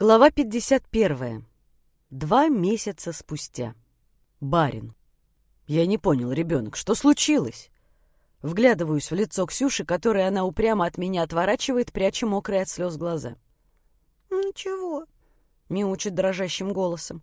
Глава 51. Два месяца спустя. Барин. Я не понял, ребенок, что случилось? Вглядываюсь в лицо Ксюши, которое она упрямо от меня отворачивает, пряча мокрые от слез глаза. «Ничего», — мяучит дрожащим голосом.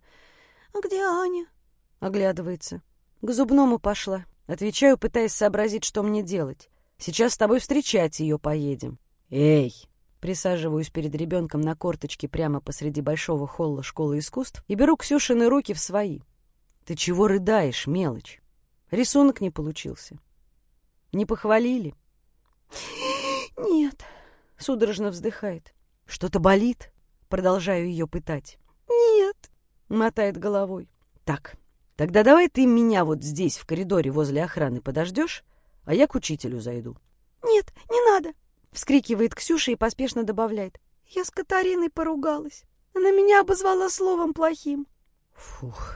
«А где Аня?» — оглядывается. «К зубному пошла». Отвечаю, пытаясь сообразить, что мне делать. «Сейчас с тобой встречать ее поедем». «Эй!» Присаживаюсь перед ребенком на корточке прямо посреди большого холла школы искусств и беру Ксюшины руки в свои. «Ты чего рыдаешь, мелочь? Рисунок не получился. Не похвалили?» «Нет», — судорожно вздыхает. «Что-то болит?» Продолжаю ее пытать. «Нет», — мотает головой. «Так, тогда давай ты меня вот здесь, в коридоре возле охраны, подождешь, а я к учителю зайду». «Нет, не надо», Вскрикивает Ксюша и поспешно добавляет. Я с Катариной поругалась. Она меня обозвала словом плохим. Фух.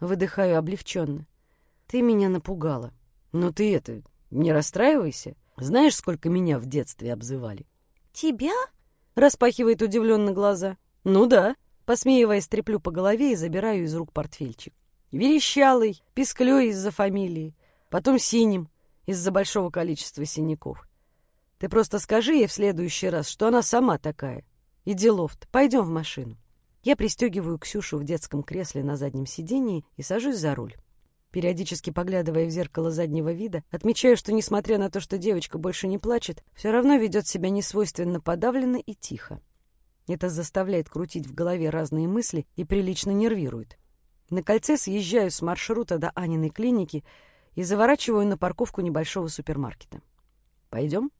Выдыхаю облегченно. Ты меня напугала. Но ты это, не расстраивайся. Знаешь, сколько меня в детстве обзывали? Тебя? Распахивает удивленно глаза. Ну да. Посмеиваясь, треплю по голове и забираю из рук портфельчик. Верещалый, писклёй из-за фамилии, потом синим из-за большого количества синяков. Ты просто скажи ей в следующий раз, что она сама такая. Иди, Лофт, пойдем в машину. Я пристегиваю Ксюшу в детском кресле на заднем сидении и сажусь за руль. Периодически поглядывая в зеркало заднего вида, отмечаю, что, несмотря на то, что девочка больше не плачет, все равно ведет себя несвойственно подавленно и тихо. Это заставляет крутить в голове разные мысли и прилично нервирует. На кольце съезжаю с маршрута до Аниной клиники и заворачиваю на парковку небольшого супермаркета. «Пойдем?»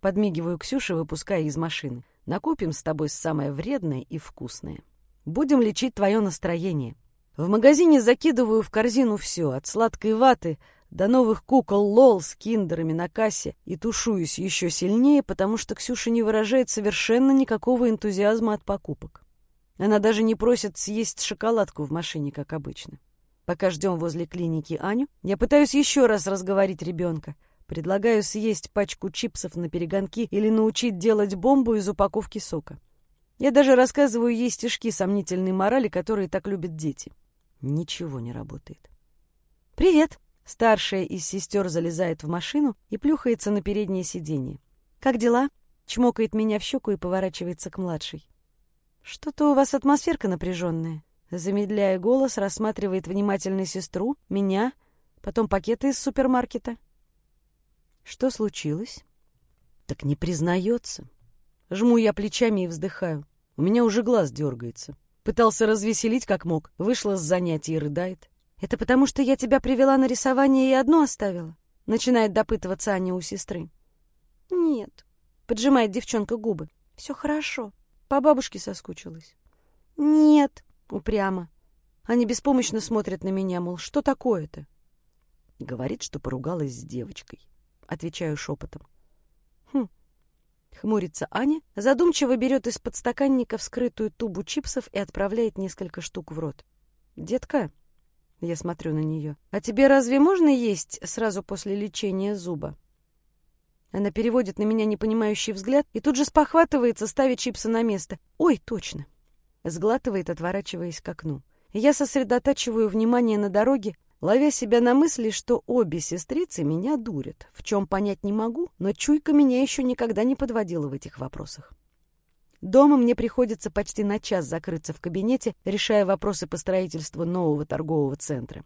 Подмигиваю Ксюше, выпуская из машины. Накупим с тобой самое вредное и вкусное. Будем лечить твое настроение. В магазине закидываю в корзину все, от сладкой ваты до новых кукол лол с киндерами на кассе и тушуюсь еще сильнее, потому что Ксюша не выражает совершенно никакого энтузиазма от покупок. Она даже не просит съесть шоколадку в машине, как обычно. Пока ждем возле клиники Аню, я пытаюсь еще раз разговорить ребенка — Предлагаю съесть пачку чипсов на перегонки или научить делать бомбу из упаковки сока. Я даже рассказываю ей стишки сомнительной морали, которые так любят дети. Ничего не работает. «Привет!» Старшая из сестер залезает в машину и плюхается на переднее сиденье. «Как дела?» Чмокает меня в щеку и поворачивается к младшей. «Что-то у вас атмосферка напряженная». Замедляя голос, рассматривает внимательно сестру, меня, потом пакеты из супермаркета. Что случилось? Так не признается. Жму я плечами и вздыхаю. У меня уже глаз дергается. Пытался развеселить как мог. Вышла с занятий и рыдает. Это потому, что я тебя привела на рисование и одну оставила? Начинает допытываться Аня у сестры. Нет. Поджимает девчонка губы. Все хорошо. По бабушке соскучилась. Нет. Упрямо. Они беспомощно смотрят на меня, мол, что такое-то? Говорит, что поругалась с девочкой отвечаю шепотом. Хм. Хмурится Аня, задумчиво берет из подстаканника вскрытую тубу чипсов и отправляет несколько штук в рот. «Детка», — я смотрю на нее, — «а тебе разве можно есть сразу после лечения зуба?» Она переводит на меня непонимающий взгляд и тут же спохватывается, ставит чипсы на место. «Ой, точно!» Сглатывает, отворачиваясь к окну. Я сосредотачиваю внимание на дороге, ловя себя на мысли, что обе сестрицы меня дурят, в чем понять не могу, но чуйка меня еще никогда не подводила в этих вопросах. Дома мне приходится почти на час закрыться в кабинете, решая вопросы по строительству нового торгового центра.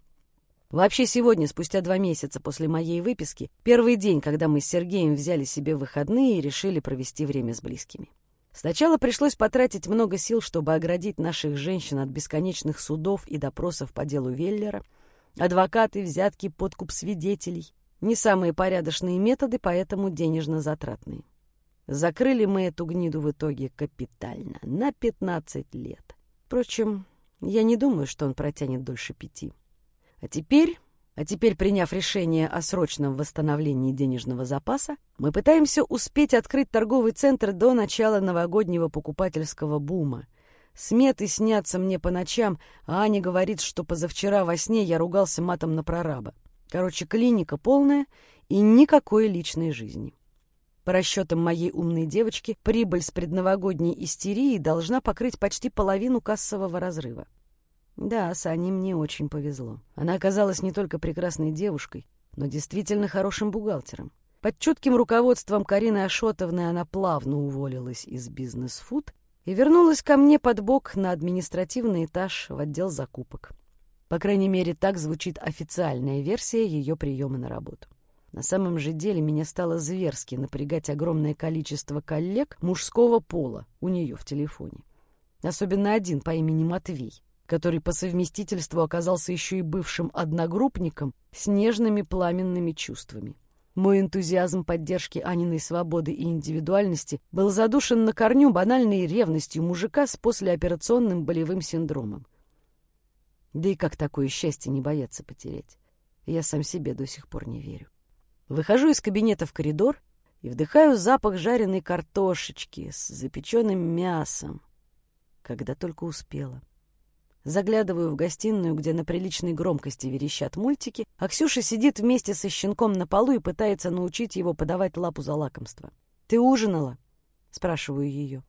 Вообще сегодня, спустя два месяца после моей выписки, первый день, когда мы с Сергеем взяли себе выходные и решили провести время с близкими. Сначала пришлось потратить много сил, чтобы оградить наших женщин от бесконечных судов и допросов по делу Веллера — Адвокаты, взятки, подкуп свидетелей. Не самые порядочные методы, поэтому денежно затратные. Закрыли мы эту гниду в итоге капитально, на 15 лет. Впрочем, я не думаю, что он протянет дольше пяти. А теперь, а теперь, приняв решение о срочном восстановлении денежного запаса, мы пытаемся успеть открыть торговый центр до начала новогоднего покупательского бума, Сметы снятся мне по ночам, а Аня говорит, что позавчера во сне я ругался матом на прораба. Короче, клиника полная и никакой личной жизни. По расчетам моей умной девочки, прибыль с предновогодней истерии должна покрыть почти половину кассового разрыва. Да, с Аней мне очень повезло. Она оказалась не только прекрасной девушкой, но действительно хорошим бухгалтером. Под чутким руководством Карины Ашотовны она плавно уволилась из бизнес-фуд и вернулась ко мне под бок на административный этаж в отдел закупок. По крайней мере, так звучит официальная версия ее приема на работу. На самом же деле меня стало зверски напрягать огромное количество коллег мужского пола у нее в телефоне. Особенно один по имени Матвей, который по совместительству оказался еще и бывшим одногруппником с нежными пламенными чувствами. Мой энтузиазм поддержки Аниной свободы и индивидуальности был задушен на корню банальной ревностью мужика с послеоперационным болевым синдромом. Да и как такое счастье не бояться потерять? Я сам себе до сих пор не верю. Выхожу из кабинета в коридор и вдыхаю запах жареной картошечки с запеченным мясом, когда только успела. Заглядываю в гостиную, где на приличной громкости верещат мультики, а Ксюша сидит вместе со щенком на полу и пытается научить его подавать лапу за лакомство. «Ты ужинала?» — спрашиваю ее.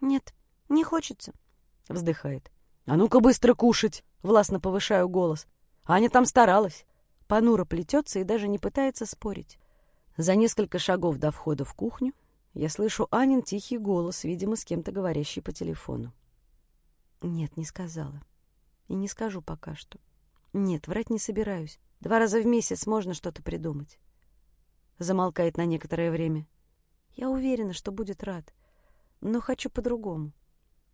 «Нет, не хочется», — вздыхает. «А ну-ка быстро кушать!» — властно повышаю голос. Аня там старалась понуро плетется и даже не пытается спорить. За несколько шагов до входа в кухню я слышу Анин тихий голос, видимо, с кем-то говорящий по телефону. Нет, не сказала. И не скажу пока что. Нет, врать не собираюсь. Два раза в месяц можно что-то придумать. Замолкает на некоторое время. Я уверена, что будет рад, но хочу по-другому.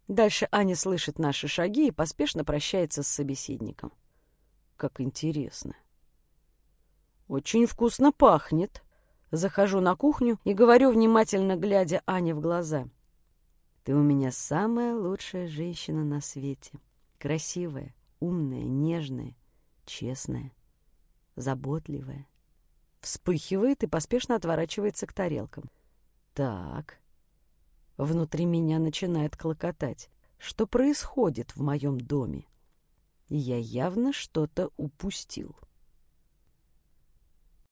Дальше Аня слышит наши шаги и поспешно прощается с собеседником. Как интересно. «Очень вкусно пахнет». Захожу на кухню и говорю, внимательно глядя Ане в глаза. «Ты у меня самая лучшая женщина на свете. Красивая, умная, нежная, честная, заботливая». Вспыхивает и поспешно отворачивается к тарелкам. «Так». Внутри меня начинает клокотать. Что происходит в моем доме? Я явно что-то упустил.